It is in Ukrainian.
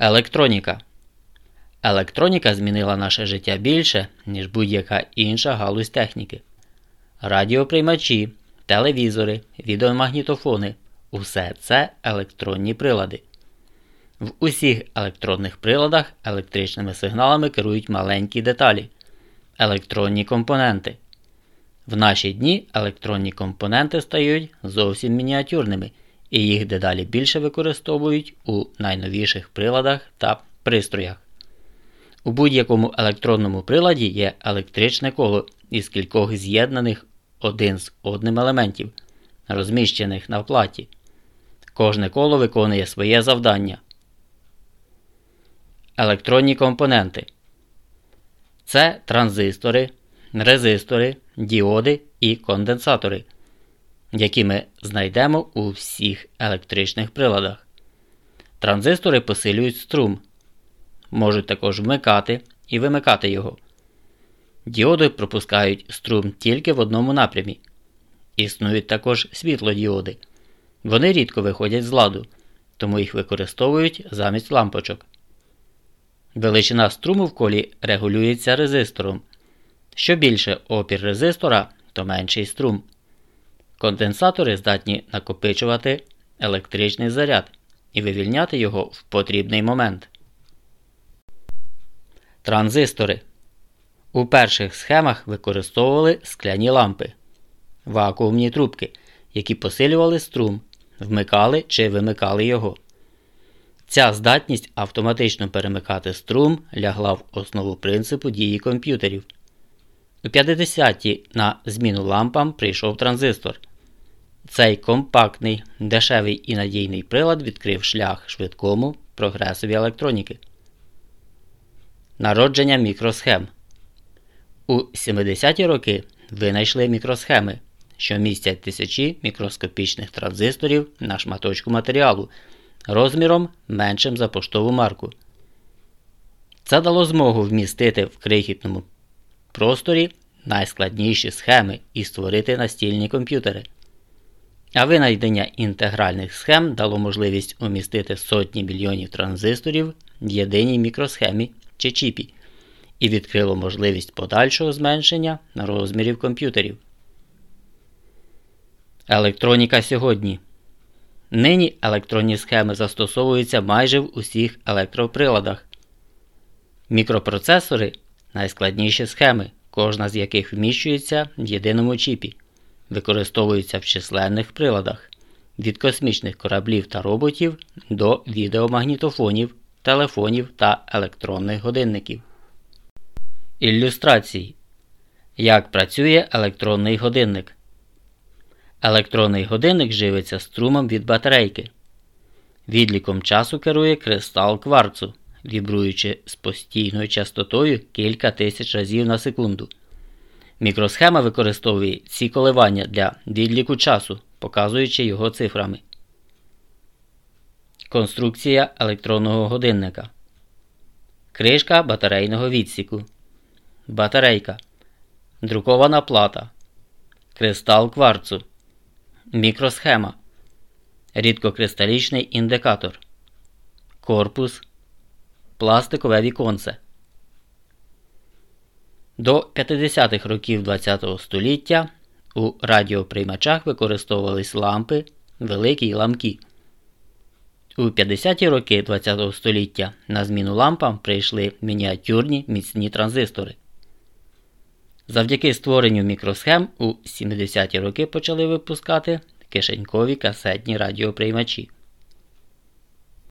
Електроніка. Електроніка змінила наше життя більше, ніж будь-яка інша галузь техніки. Радіоприймачі, телевізори, відеомагнітофони усе це електронні прилади. В усіх електронних приладах електричними сигналами керують маленькі деталі електронні компоненти. В наші дні електронні компоненти стають зовсім мініатюрними і їх дедалі більше використовують у найновіших приладах та пристроях. У будь-якому електронному приладі є електричне коло із кількох з'єднаних один з одним елементів, розміщених на платі. Кожне коло виконує своє завдання. Електронні компоненти це транзистори, резистори, діоди і конденсатори які ми знайдемо у всіх електричних приладах. Транзистори посилюють струм, можуть також вмикати і вимикати його. Діоди пропускають струм тільки в одному напрямі. Існують також світлодіоди. Вони рідко виходять з ладу, тому їх використовують замість лампочок. Величина струму в колі регулюється резистором. Що більше опір резистора, то менший струм. Конденсатори здатні накопичувати електричний заряд і вивільняти його в потрібний момент. Транзистори. У перших схемах використовували скляні лампи, вакуумні трубки, які посилювали струм, вмикали чи вимикали його. Ця здатність автоматично перемикати струм лягла в основу принципу дії комп'ютерів. У 50-ті на зміну лампам прийшов транзистор. Цей компактний, дешевий і надійний прилад відкрив шлях швидкому прогресові електроніки. Народження мікросхем. У 70-ті роки винайшли мікросхеми, що містять тисячі мікроскопічних транзисторів на шматочку матеріалу розміром меншим за поштову марку. Це дало змогу вмістити в крихітному просторі найскладніші схеми і створити настільні комп'ютери. А винайдення інтегральних схем дало можливість умістити сотні мільйонів транзисторів в єдиній мікросхемі чи чіпі і відкрило можливість подальшого зменшення розмірів комп'ютерів. Електроніка сьогодні. Нині електронні схеми застосовуються майже в усіх електроприладах. Мікропроцесори найскладніші схеми, кожна з яких вміщується в єдиному чіпі використовуються в численних приладах від космічних кораблів та роботів до відеомагнітофонів, телефонів та електронних годинників. Ілюстрації. Як працює електронний годинник. Електронний годинник живиться струмом від батарейки. Відліком часу керує кристал кварцу, вібруючи з постійною частотою кілька тисяч разів на секунду. Мікросхема використовує ці коливання для відліку часу, показуючи його цифрами. Конструкція електронного годинника. Кришка батарейного відсіку. Батарейка. Друкована плата. Кристал кварцу. Мікросхема. Рідкокристалічний індикатор. Корпус. Пластикове віконце. До 50-х років ХХ століття у радіоприймачах використовувались лампи, великі й ламки. У 50-ті роки ХХ століття на зміну лампам прийшли мініатюрні міцні транзистори. Завдяки створенню мікросхем у 70-ті роки почали випускати кишенькові касетні радіоприймачі.